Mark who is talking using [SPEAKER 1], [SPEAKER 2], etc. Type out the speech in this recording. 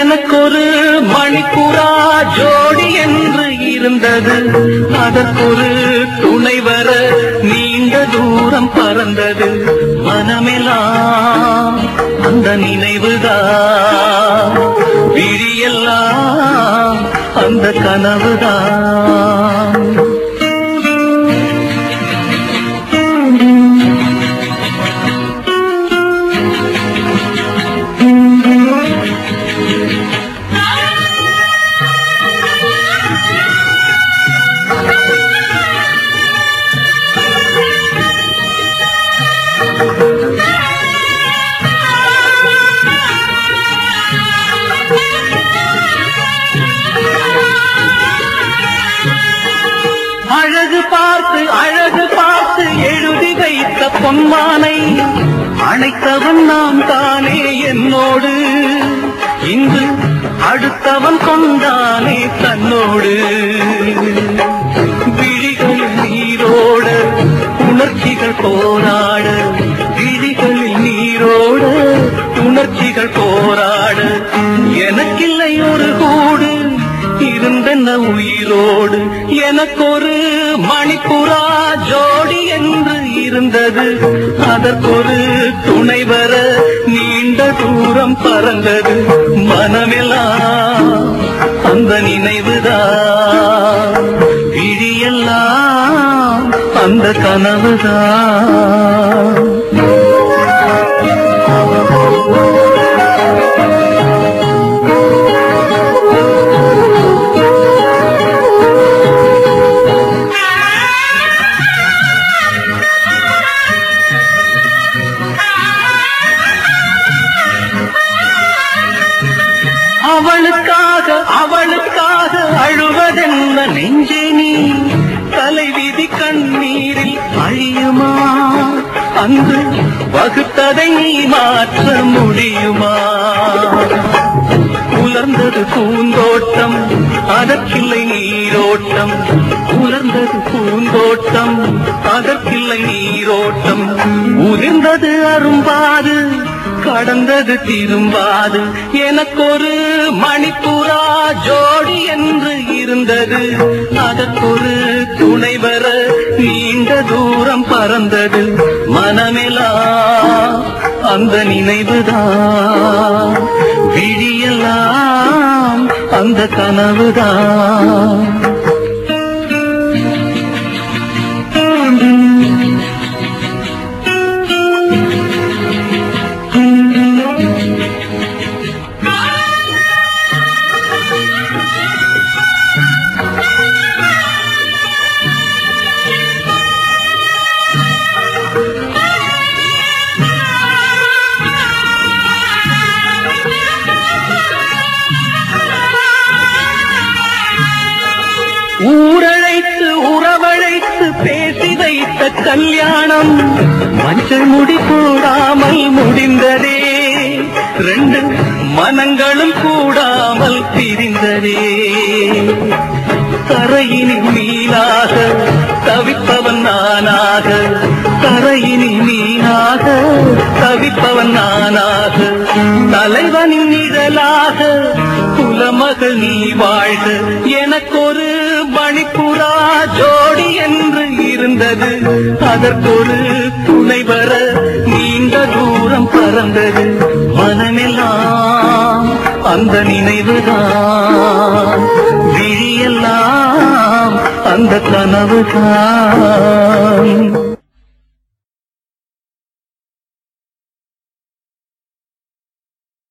[SPEAKER 1] எனக்கொரு மணிக்குரா ஜோடி என்று இருந்தது. அதற்கொரு துணை வர நீண்ட தூரம் பறந்தது. மனமெல்லாம் அந்த நினைவுதான். விழியெல்லாம் அந்த கனவுதான். பொன்மானை அழைத்தவன் நான் தானே என்னோடு. இன்று அடுத்தவன் கொண்டானே தன்னோடு. விழிகளில் நீரோட உணர்ச்சிகள் போராட விழிகளில் நீரோட உணர்ச்சிகள் போராட எனக்கில்லை ஒரு கூடு இருந்தென்ன உயிரோடு எனக்கொரு மணிப்புறா ஜோடி என்று இருந்தது. அதற்கொரு துணை வர நீண்ட தூரம் பறந்தது. மனமெல்லாம் அந்த நினைவுதான் விழியெல்லாம் அந்த கனவுதான் அழுவதென்ன நெஞ்சே நீ தலைவிதி கண்ணீரில் அழியுமா? அங்கு வகுத்ததை நீ மாற்ற முடியுமா? உலர்ந்தது பூந்தோட்டம் அதற்கில்லை நீரோட்டம். உலர்ந்தது பூந்தோட்டம் அதற்கில்லை நீரோட்டம். உதிர்ந்தது அரும்பாது கடந்தது திரும்பாது. எனக்கொரு மணிப்புறா ஜோடி என்று இருந்தது. அதற்கொரு துணை வர நீண்ட தூரம் பறந்தது. மனமெல்லாம் அந்த நினைவுதான் விழியெல்லாம் அந்த கனவுதான் கல்யாணம். மஞ்சள் முடி கூடாமல் முடிந்ததே. ரெண்டு மனங்களும் கூடாமல் பிரிந்ததே. தரையினில் மீனாக தவிப்பவன் நானாக. தரையினில் மீனாக தவிப்பவன் நானாக. தலைவனின் நிழலாக குலமகள் நீ வாழ்க. எனக்கொரு மணிப்புறா ஜோடி என்று இருந்தது. அதற்கொரு துணை வர நீண்ட தூரம் பறந்தது. மனமெல்லாம் அந்த நினைவுதான். விழியெல்லாம் அந்த கனவுதான்.